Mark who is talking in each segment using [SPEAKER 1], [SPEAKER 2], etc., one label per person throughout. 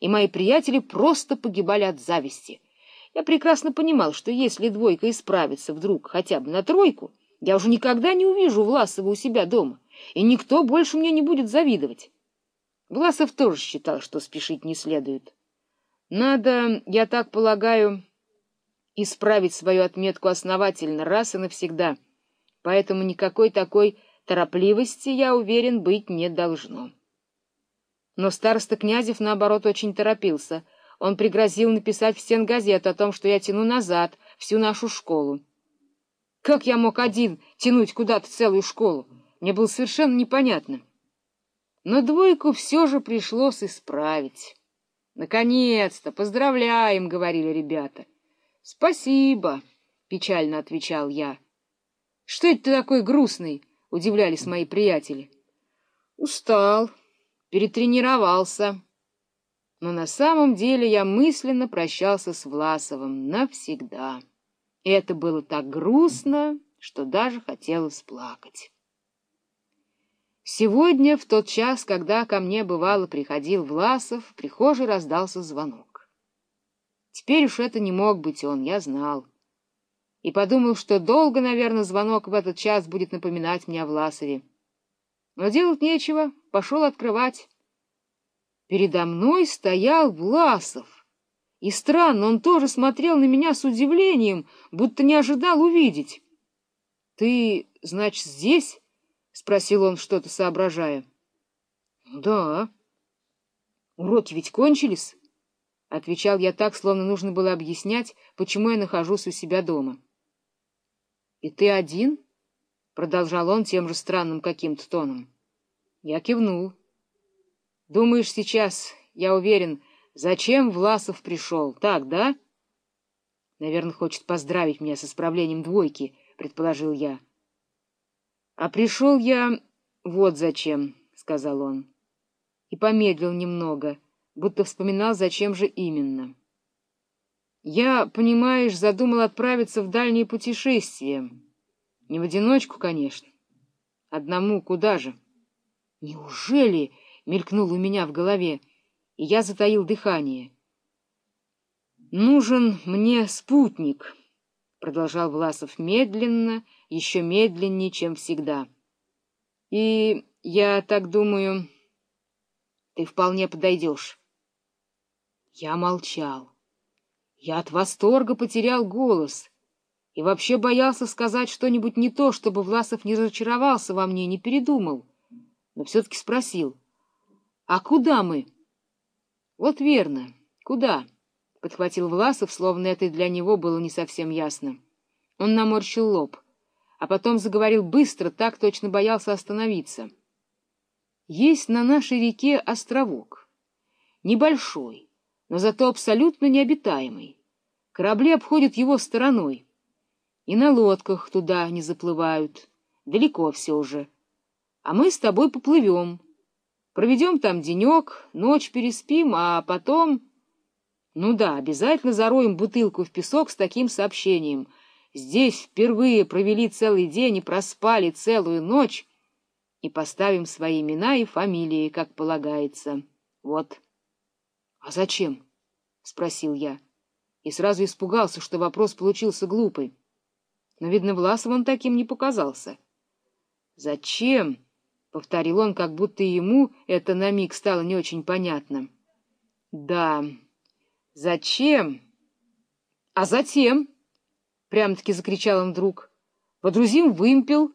[SPEAKER 1] и мои приятели просто погибали от зависти. Я прекрасно понимал, что если двойка исправится вдруг хотя бы на тройку, я уже никогда не увижу Власова у себя дома, и никто больше мне не будет завидовать. Власов тоже считал, что спешить не следует. Надо, я так полагаю, исправить свою отметку основательно раз и навсегда, поэтому никакой такой торопливости, я уверен, быть не должно. Но староста Князев, наоборот, очень торопился. Он пригрозил написать в стенгазету о том, что я тяну назад всю нашу школу. Как я мог один тянуть куда-то целую школу? Мне было совершенно непонятно. Но двойку все же пришлось исправить. «Наконец-то! Поздравляем!» — говорили ребята. «Спасибо!» — печально отвечал я. «Что это ты такой грустный?» — удивлялись мои приятели. «Устал, перетренировался». Но на самом деле я мысленно прощался с Власовым навсегда. И это было так грустно, что даже хотелось плакать. Сегодня, в тот час, когда ко мне бывало приходил Власов, в прихожей раздался звонок. Теперь уж это не мог быть он, я знал. И подумал, что долго, наверное, звонок в этот час будет напоминать мне о Власове. Но делать нечего, пошел открывать. Передо мной стоял Власов. И странно, он тоже смотрел на меня с удивлением, будто не ожидал увидеть. — Ты, значит, здесь? — спросил он, что-то соображая. — Да. — Уроки ведь кончились? — отвечал я так, словно нужно было объяснять, почему я нахожусь у себя дома. — И ты один? — продолжал он тем же странным каким-то тоном. Я кивнул. — Думаешь, сейчас, я уверен, зачем Власов пришел, так, да? — Наверное, хочет поздравить меня с исправлением двойки, — предположил я. — А пришел я вот зачем, — сказал он. И помедлил немного, будто вспоминал, зачем же именно. Я, понимаешь, задумал отправиться в дальнее путешествие. Не в одиночку, конечно. Одному куда же? Неужели? — мелькнул у меня в голове, и я затаил дыхание. Нужен мне спутник, — продолжал Власов медленно, еще медленнее, чем всегда. И я так думаю, ты вполне подойдешь. Я молчал. Я от восторга потерял голос и вообще боялся сказать что-нибудь не то, чтобы Власов не разочаровался во мне, не передумал, но все-таки спросил. — А куда мы? — Вот верно. Куда? — подхватил Власов, словно это для него было не совсем ясно. Он наморщил лоб, а потом заговорил быстро, так точно боялся остановиться. — Есть на нашей реке островок. Небольшой, но зато абсолютно необитаемый. Корабли обходят его стороной. И на лодках туда не заплывают. Далеко все же. А мы с тобой поплывем. Проведем там денек, ночь переспим, а потом... Ну да, обязательно зароем бутылку в песок с таким сообщением. Здесь впервые провели целый день и проспали целую ночь. И поставим свои имена и фамилии, как полагается. Вот. — А зачем? — спросил я. И сразу испугался, что вопрос получился глупый. Но, видно, Власов он таким не показался. — Зачем? — повторил он, как будто ему это на миг стало не очень понятно. — Да, зачем? — А затем, — прям-таки закричал он вдруг, — водрузим вымпел,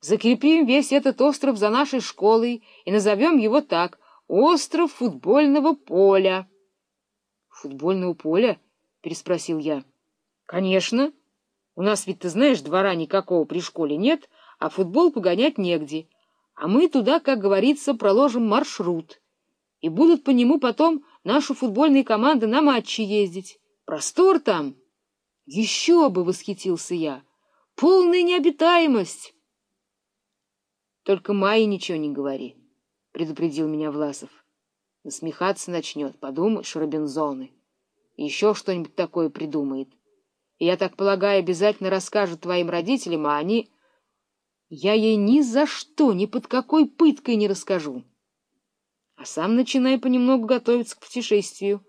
[SPEAKER 1] закрепим весь этот остров за нашей школой и назовем его так — Остров футбольного поля. — Футбольного поля? — переспросил я. — Конечно. У нас ведь, ты знаешь, двора никакого при школе нет, а футбол погонять негде. А мы туда, как говорится, проложим маршрут. И будут по нему потом наши футбольные команды на матчи ездить. Простор там. Еще бы, — восхитился я. Полная необитаемость. Только Майе ничего не говори предупредил меня Власов. Насмехаться начнет, подумаешь, Робинзоны. Еще что-нибудь такое придумает. И я так полагаю, обязательно расскажет твоим родителям, а они... Я ей ни за что, ни под какой пыткой не расскажу. а сам начинай понемногу готовиться к путешествию.